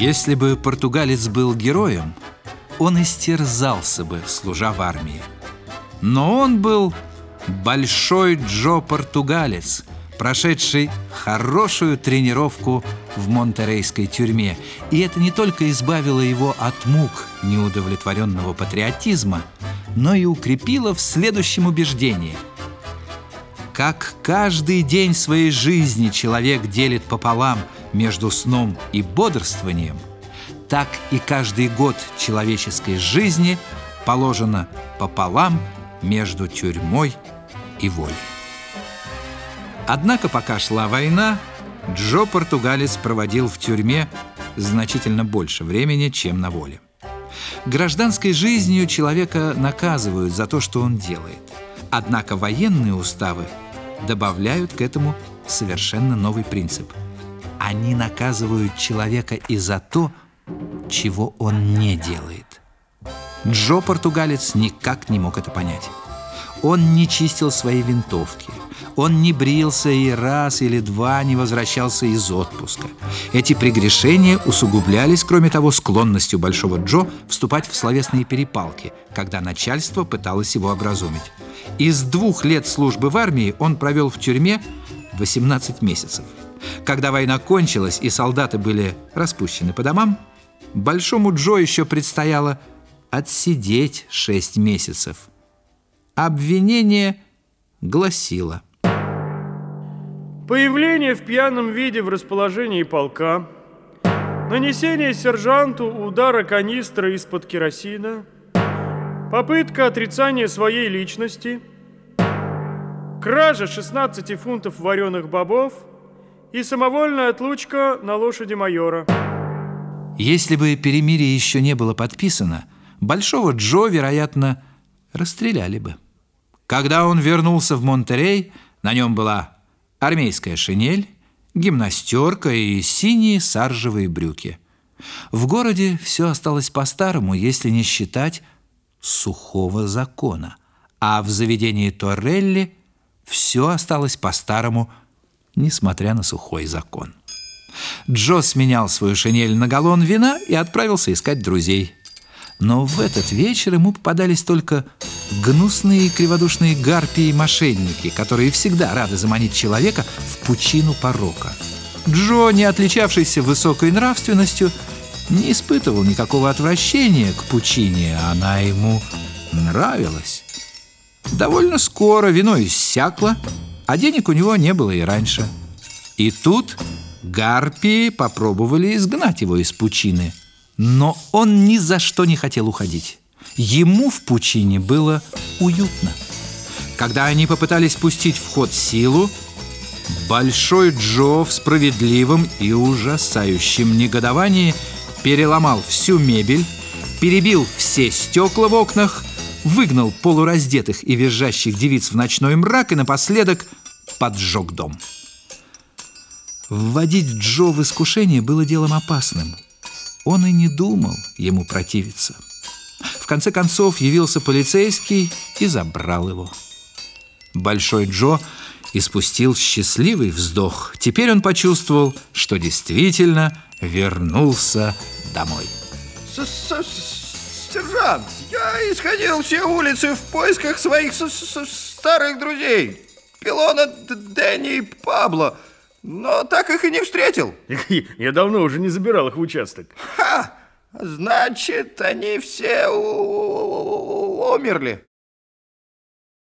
Если бы португалец был героем, он истерзался бы, служа в армии. Но он был большой Джо-португалец, прошедший хорошую тренировку в монтерейской тюрьме. И это не только избавило его от мук неудовлетворенного патриотизма, но и укрепило в следующем убеждении. Как каждый день своей жизни человек делит пополам между сном и бодрствованием, так и каждый год человеческой жизни положено пополам между тюрьмой и волей. Однако пока шла война, Джо Португалец проводил в тюрьме значительно больше времени, чем на воле. Гражданской жизнью человека наказывают за то, что он делает. Однако военные уставы добавляют к этому совершенно новый принцип. Они наказывают человека и за то, чего он не делает. Джо Португалец никак не мог это понять. Он не чистил свои винтовки. Он не брился и раз или два не возвращался из отпуска. Эти прегрешения усугублялись, кроме того, склонностью Большого Джо вступать в словесные перепалки, когда начальство пыталось его образумить. Из двух лет службы в армии он провел в тюрьме 18 месяцев. Когда война кончилась и солдаты были распущены по домам, Большому Джо еще предстояло отсидеть 6 месяцев. Обвинение гласило. Появление в пьяном виде в расположении полка, нанесение сержанту удара канистры из-под керосина, попытка отрицания своей личности, кража 16 фунтов вареных бобов и самовольная отлучка на лошади майора. Если бы перемирие еще не было подписано, Большого Джо, вероятно, расстреляли бы. Когда он вернулся в Монтерей, на нем была армейская шинель, гимнастерка и синие саржевые брюки. В городе все осталось по-старому, если не считать сухого закона. А в заведении Торрелли все осталось по-старому, несмотря на сухой закон. Джо сменял свою шинель на галлон вина и отправился искать друзей. Но в этот вечер ему попадались только гнусные криводушные гарпии и мошенники, которые всегда рады заманить человека в пучину порока. Джо, не отличавшийся высокой нравственностью, не испытывал никакого отвращения к пучине, она ему нравилась. Довольно скоро вино иссякло, а денег у него не было и раньше. И тут гарпии попробовали изгнать его из пучины, но он ни за что не хотел уходить. Ему в пучине было уютно. Когда они попытались пустить в ход силу, Большой Джо в справедливом и ужасающем негодовании переломал всю мебель, перебил все стекла в окнах, выгнал полураздетых и визжащих девиц в ночной мрак и напоследок поджег дом. Вводить Джо в искушение было делом опасным. Он и не думал ему противиться. В конце концов явился полицейский и забрал его. Большой Джо испустил счастливый вздох. Теперь он почувствовал, что действительно вернулся домой. Сержант, я исходил все улицы в поисках своих старых друзей. Пилона, Дэнни и Пабло. Но так их и не встретил. Я давно уже не забирал их в участок. Ха! Значит, они все умерли.